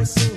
I.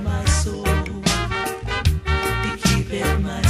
my soul. You keep it my